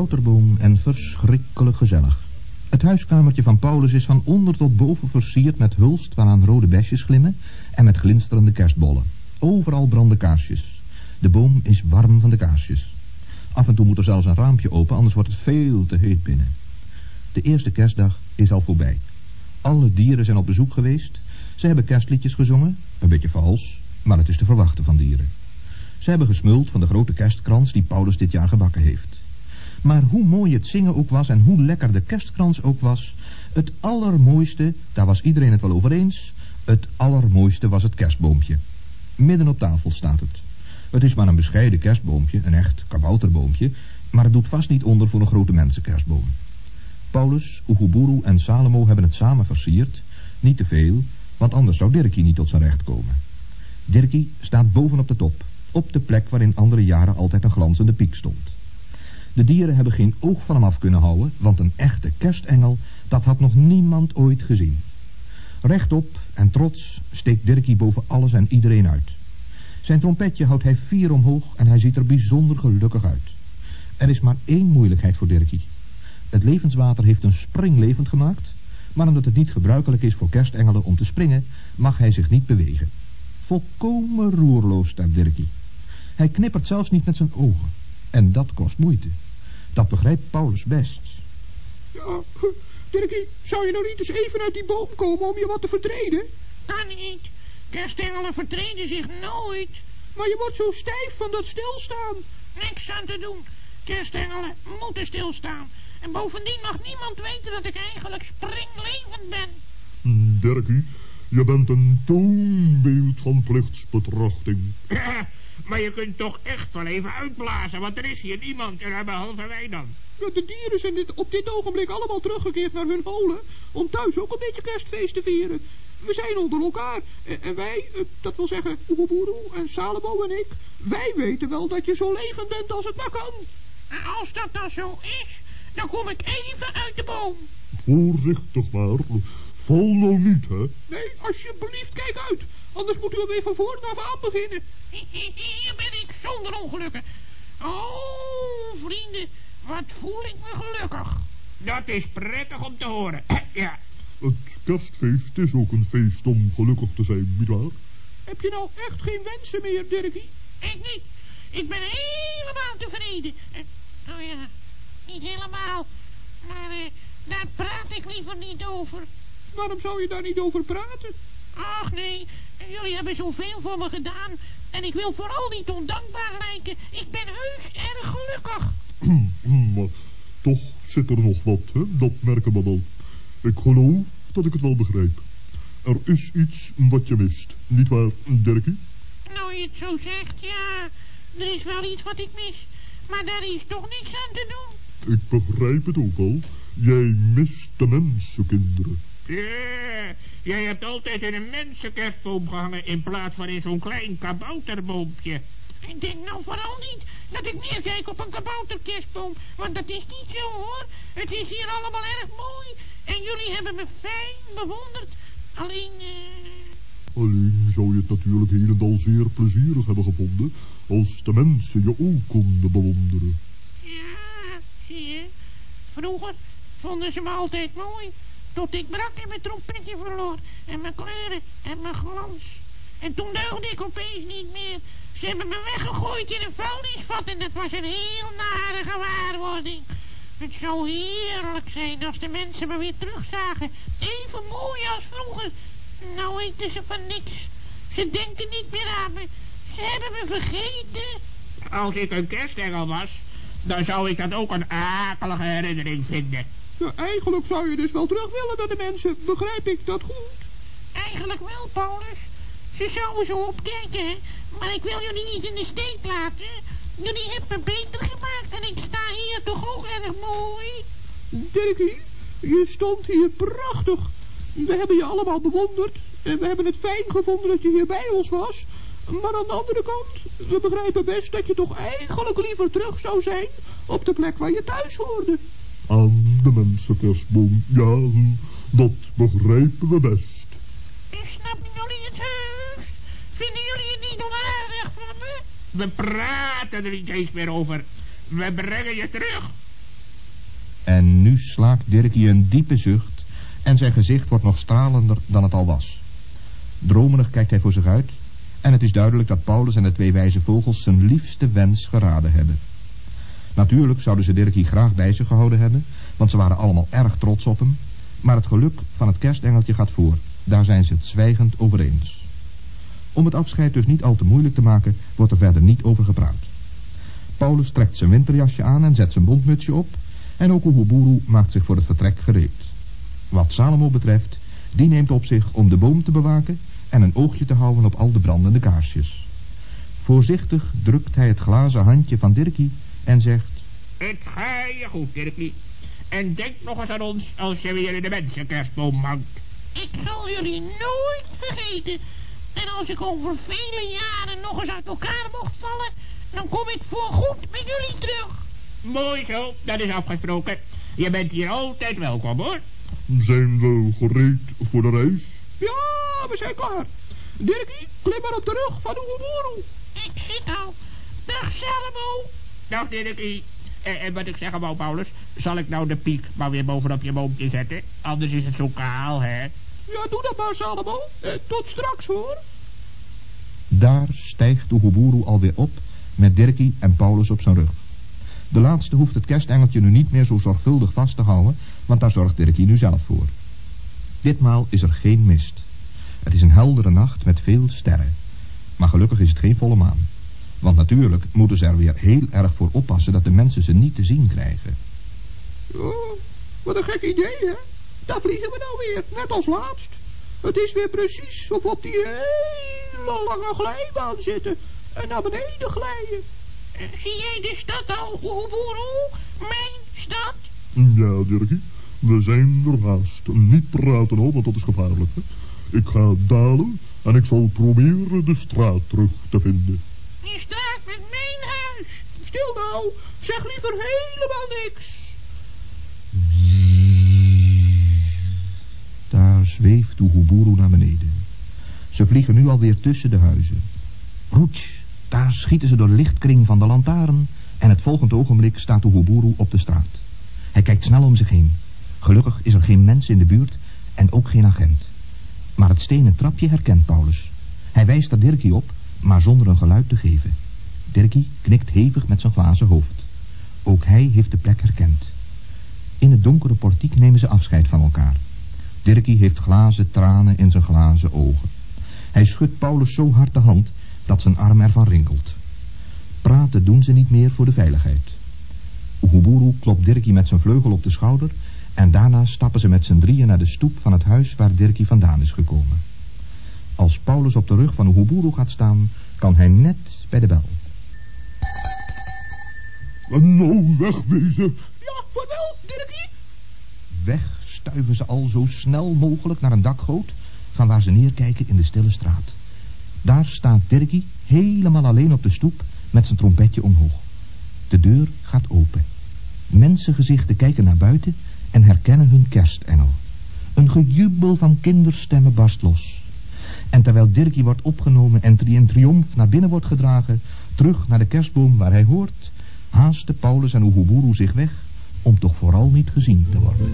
kabouterboom en verschrikkelijk gezellig. Het huiskamertje van Paulus is van onder tot boven versierd met hulst waaraan rode besjes glimmen en met glinsterende kerstbollen. Overal branden kaarsjes. De boom is warm van de kaarsjes. Af en toe moet er zelfs een raampje open, anders wordt het veel te heet binnen. De eerste kerstdag is al voorbij. Alle dieren zijn op bezoek geweest. Ze hebben kerstliedjes gezongen, een beetje vals, maar het is te verwachten van dieren. Ze hebben gesmuld van de grote kerstkrans die Paulus dit jaar gebakken heeft. Maar hoe mooi het zingen ook was en hoe lekker de kerstkrans ook was, het allermooiste, daar was iedereen het wel over eens, het allermooiste was het kerstboompje. Midden op tafel staat het. Het is maar een bescheiden kerstboompje, een echt kabouterboompje, maar het doet vast niet onder voor een grote mensenkerstboom. Paulus, Oeguburu en Salomo hebben het samen versierd, niet te veel, want anders zou Dirkie niet tot zijn recht komen. Dirkie staat bovenop de top, op de plek waarin andere jaren altijd een glanzende piek stond. De dieren hebben geen oog van hem af kunnen houden, want een echte kerstengel, dat had nog niemand ooit gezien. Rechtop en trots steekt Dirkie boven alles en iedereen uit. Zijn trompetje houdt hij vier omhoog en hij ziet er bijzonder gelukkig uit. Er is maar één moeilijkheid voor Dirkie. Het levenswater heeft een spring levend gemaakt, maar omdat het niet gebruikelijk is voor kerstengelen om te springen, mag hij zich niet bewegen. Volkomen roerloos staat Dirkie. Hij knippert zelfs niet met zijn ogen. En dat kost moeite. Dat begrijpt Paulus best. Ja, Dirkie, zou je nou niet eens even uit die boom komen om je wat te vertreden? Kan niet. Kerstengelen vertreden zich nooit. Maar je wordt zo stijf van dat stilstaan. Niks aan te doen. Kerstengelen moeten stilstaan. En bovendien mag niemand weten dat ik eigenlijk springlevend ben. Dirkie, je bent een toonbeeld van plichtsbetrachting. maar je kunt toch echt wel even uitblazen, want er is hier niemand en behalve wij dan. De dieren zijn dit, op dit ogenblik allemaal teruggekeerd naar hun holen, om thuis ook een beetje kerstfeest te vieren. We zijn onder elkaar. En, en wij, eh, dat wil zeggen Oeboeroe en Salomo en ik, wij weten wel dat je zo levend bent als het maar kan. En als dat dan zo is, dan kom ik even uit de boom. Voorzichtig maar. Val nou niet, hè? Nee, alsjeblieft, kijk uit. Anders moet u weer van voren af aan beginnen. Hier ben ik zonder ongelukken. Oh, vrienden, wat voel ik me gelukkig. Dat is prettig om te horen. ja. Het kerstfeest is ook een feest om gelukkig te zijn, nietwaar? Heb je nou echt geen wensen meer, Dirkie? Ik niet. Ik ben helemaal tevreden. Oh ja, niet helemaal. Maar uh, daar praat ik liever niet over. Waarom zou je daar niet over praten? Ach nee, jullie hebben zoveel voor me gedaan. En ik wil vooral niet ondankbaar lijken. Ik ben heus erg gelukkig. maar toch zit er nog wat, hè? Dat merken we wel. Ik geloof dat ik het wel begrijp. Er is iets wat je mist, niet waar, Dirkie? Nou, je het zo zegt, ja. Er is wel iets wat ik mis. Maar daar is toch niks aan te doen. Ik begrijp het ook al. Jij mist de mensenkinderen. Ja, jij hebt altijd in een mensenkerstboom gehangen in plaats van in zo'n klein kabouterboompje. Ik denk nou vooral niet dat ik neerkijk op een kabouterkerstboom, want dat is niet zo hoor. Het is hier allemaal erg mooi en jullie hebben me fijn bewonderd. Alleen, uh... Alleen zou je het natuurlijk helemaal zeer plezierig hebben gevonden als de mensen je ook konden bewonderen. Ja, zie je. Vroeger vonden ze me altijd mooi. Tot ik brak en mijn trompetje verloor. En mijn kleuren en mijn glans. En toen deugde ik opeens niet meer. Ze hebben me weggegooid in een vuilnisvat en dat was een heel nare gewaarwording. Het zou heerlijk zijn als de mensen me weer terugzagen. Even mooi als vroeger. Nou weten ze van niks. Ze denken niet meer aan me. Ze hebben me vergeten. Als ik een kerstengel was, dan zou ik dat ook een akelige herinnering vinden. Eigenlijk zou je dus wel terug willen naar de mensen. Begrijp ik dat goed? Eigenlijk wel, Paulus. Ze zouden zo opkijken. Maar ik wil jullie niet in de steek laten. Jullie hebben me beter gemaakt en ik sta hier toch ook erg mooi. Dirkie, je stond hier prachtig. We hebben je allemaal bewonderd. En we hebben het fijn gevonden dat je hier bij ons was. Maar aan de andere kant, we begrijpen best dat je toch eigenlijk liever terug zou zijn op de plek waar je thuis hoorde. Aan de mensenkerstboom, ja, dat begrijpen we best. Snappen jullie het heus? Vinden jullie het niet onaardig van me? We praten er niet eens meer over. We brengen je terug. En nu slaakt Dirkie een diepe zucht en zijn gezicht wordt nog stralender dan het al was. Dromerig kijkt hij voor zich uit en het is duidelijk dat Paulus en de twee wijze vogels zijn liefste wens geraden hebben. Natuurlijk zouden ze Dirkie graag bij zich gehouden hebben, want ze waren allemaal erg trots op hem, maar het geluk van het kerstengeltje gaat voor. Daar zijn ze het zwijgend over eens. Om het afscheid dus niet al te moeilijk te maken, wordt er verder niet over gepraat. Paulus trekt zijn winterjasje aan en zet zijn bondmutsje op, en ook Oeguburu maakt zich voor het vertrek gereed. Wat Salomo betreft, die neemt op zich om de boom te bewaken en een oogje te houden op al de brandende kaarsjes. Voorzichtig drukt hij het glazen handje van Dirkie en zegt... Het ga je goed, Dirkie. En denk nog eens aan ons als je weer in de mensenkerstboom hangt. Ik zal jullie nooit vergeten. En als ik over vele jaren nog eens uit elkaar mocht vallen, dan kom ik voorgoed bij jullie terug. Mooi zo, dat is afgesproken. Je bent hier altijd welkom, hoor. Zijn we gereed voor de reis? Ja, we zijn klaar. Dirkie, klim maar op de rug van Oeguburu. Ik zit al. Dag Salomo. Dag, Dirkie. En, en wat ik zeggen wou, Paulus, zal ik nou de piek maar weer bovenop je boompje zetten? Anders is het zo kaal, hè? Ja, doe dat maar, Salomo. Eh, tot straks, hoor. Daar stijgt Oeguburu alweer op met Dirkie en Paulus op zijn rug. De laatste hoeft het kerstengeltje nu niet meer zo zorgvuldig vast te houden, want daar zorgt Dirkie nu zelf voor. Ditmaal is er geen mist. Het is een heldere nacht met veel sterren. Maar gelukkig is het geen volle maan. Want natuurlijk moeten ze er weer heel erg voor oppassen dat de mensen ze niet te zien krijgen. Oh, wat een gek idee, hè? Daar vliegen we nou weer, net als laatst. Het is weer precies of we op die hele lange glijbaan zitten en naar beneden glijden. Zie jij de stad al, Oeguburu? Mijn stad? Ja, Dirkie. We zijn er haast. Niet praten hoor, want dat is gevaarlijk. Hè? Ik ga dalen en ik zal proberen de straat terug te vinden. Die staat met mijn huis. Stil nou, zeg liever helemaal niks. Daar zweeft Oeguburu naar beneden. Ze vliegen nu alweer tussen de huizen. Roets, daar schieten ze door de lichtkring van de lantaarn en het volgende ogenblik staat Oeguburu op de straat. Hij kijkt snel om zich heen. Gelukkig is er geen mens in de buurt en ook geen agent. Maar het stenen trapje herkent Paulus. Hij wijst er Dirkie op, maar zonder een geluid te geven. Dirkie knikt hevig met zijn glazen hoofd. Ook hij heeft de plek herkend. In het donkere portiek nemen ze afscheid van elkaar. Dirkie heeft glazen tranen in zijn glazen ogen. Hij schudt Paulus zo hard de hand dat zijn arm ervan rinkelt. Praten doen ze niet meer voor de veiligheid. Oeguburu klopt Dirkie met zijn vleugel op de schouder en daarna stappen ze met z'n drieën naar de stoep van het huis waar Dirkie vandaan is gekomen. Als Paulus op de rug van Oeguburu gaat staan, kan hij net bij de bel. En nou wegwezen. Ja, vaarwel, Dirkie. Weg stuiven ze al zo snel mogelijk naar een dakgoot, van waar ze neerkijken in de stille straat. Daar staat Dirkie helemaal alleen op de stoep met zijn trompetje omhoog. De deur gaat open. Mensengezichten kijken naar buiten en herkennen hun kerstengel. Een gejubel van kinderstemmen barst los. En terwijl Dirkie wordt opgenomen en in triomf naar binnen wordt gedragen, terug naar de kerstboom waar hij hoort, haasten Paulus en Oeguburu zich weg om toch vooral niet gezien te worden.